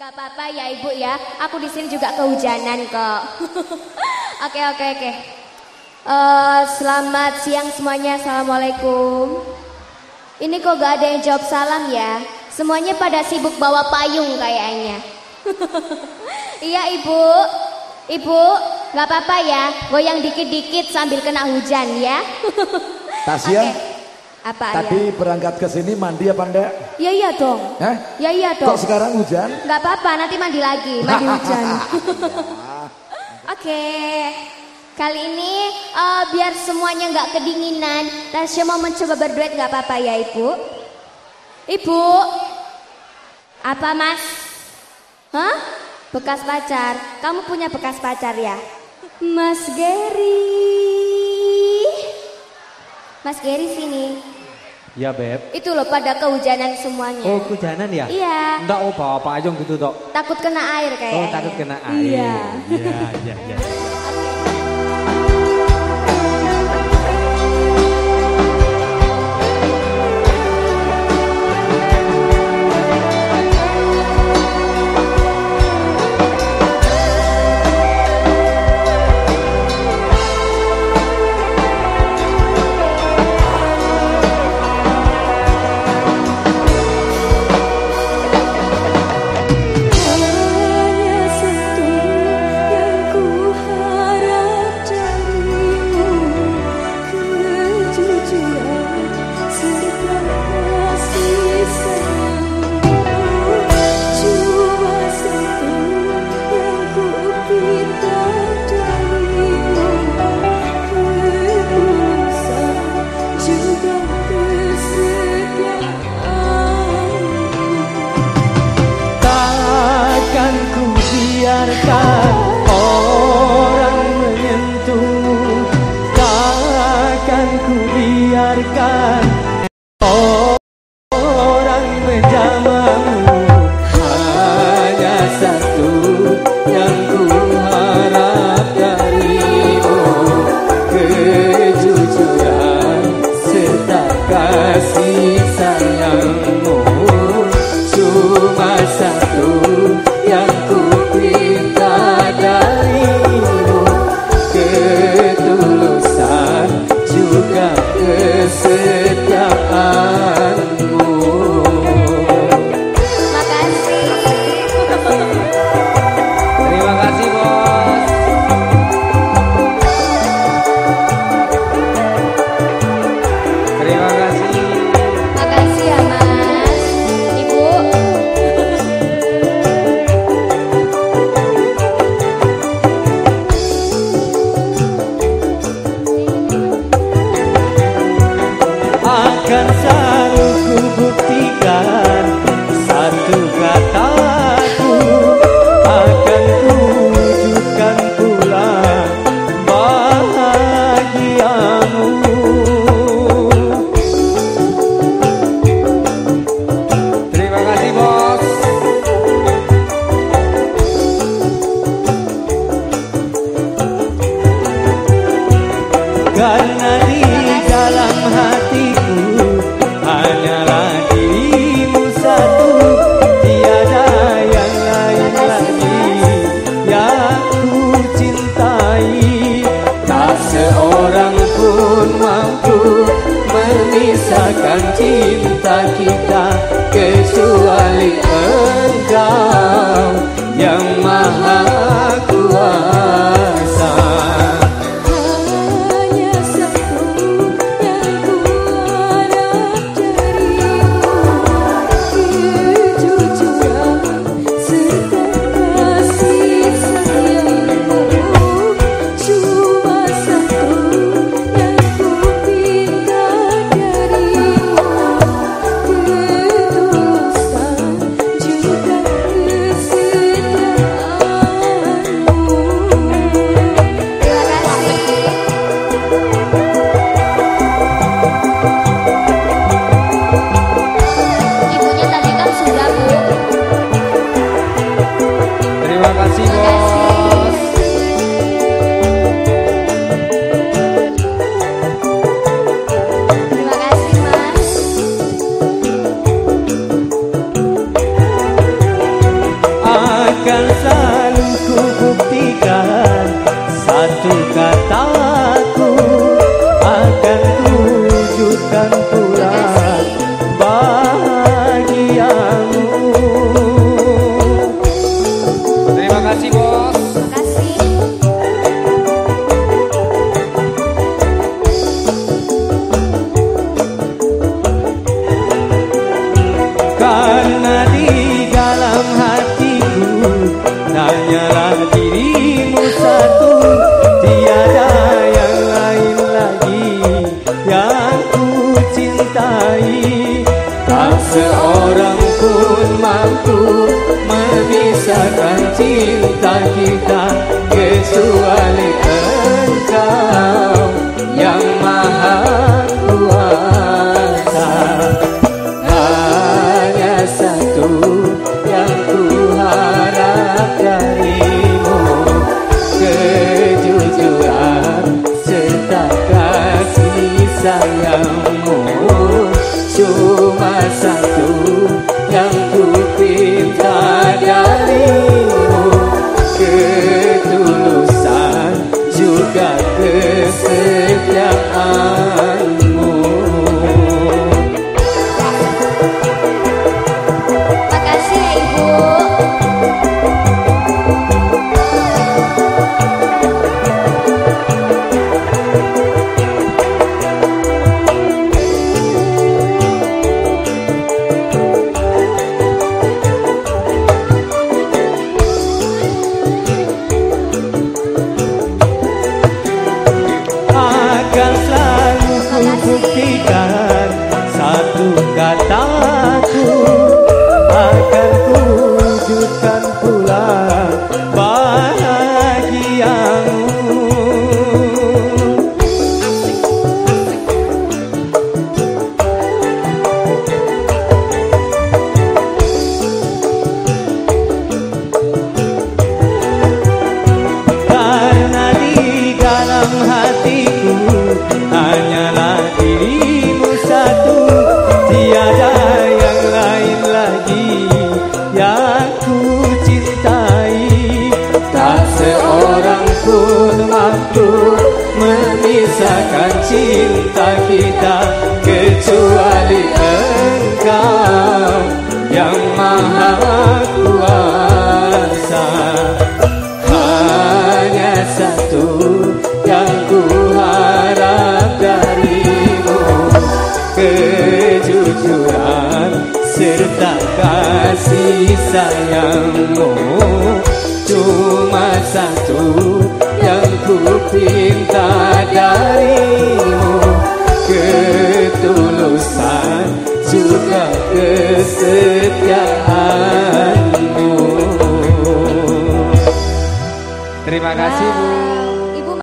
Gak apa-apa ya ibu ya. Aku di sini juga kehujanan kok. Oke oke oke. Eh, selamat siang semuanya. Assalamualaikum. Ini kok gak ada yang jawab salam ya? Semuanya pada sibuk bawa payung kayaknya. iya ibu. Ibu, gak apa-apa ya. Goyang dikit-dikit sambil kena hujan ya. Tasya, Oke. Apa tadi berangkat ke sini mandi apa enggak? ya? Ya iya dong. Hah? Ya iya dong. Kok sekarang hujan? Gak apa-apa, nanti mandi lagi, mandi hujan. Oke, kali ini eh, biar semuanya nggak kedinginan, Tasya mau mencoba berduet nggak apa-apa ya ibu? Ibu, apa mas? Hah? Bekas pacar? Kamu punya bekas pacar ya? Mas Gary. Mas Gary sini. Ya beb. Itu loh pada kehujanan semuanya. Oh kehujanan ya? Iya. Enggak oh bawa payung gitu dok. Takut kena air Oh kayaknya. takut kena air. Iya. Iya iya iya. biarkan pisahkan cinta kita kecuali engkau yang maha mampu memisahkan cinta kita kecuali engkau. orang pun mampu memisahkan cinta kita kecuali engkau yang maha kuasa. Hanya satu yang ku harap darimu kejujuran serta kasih sayangmu.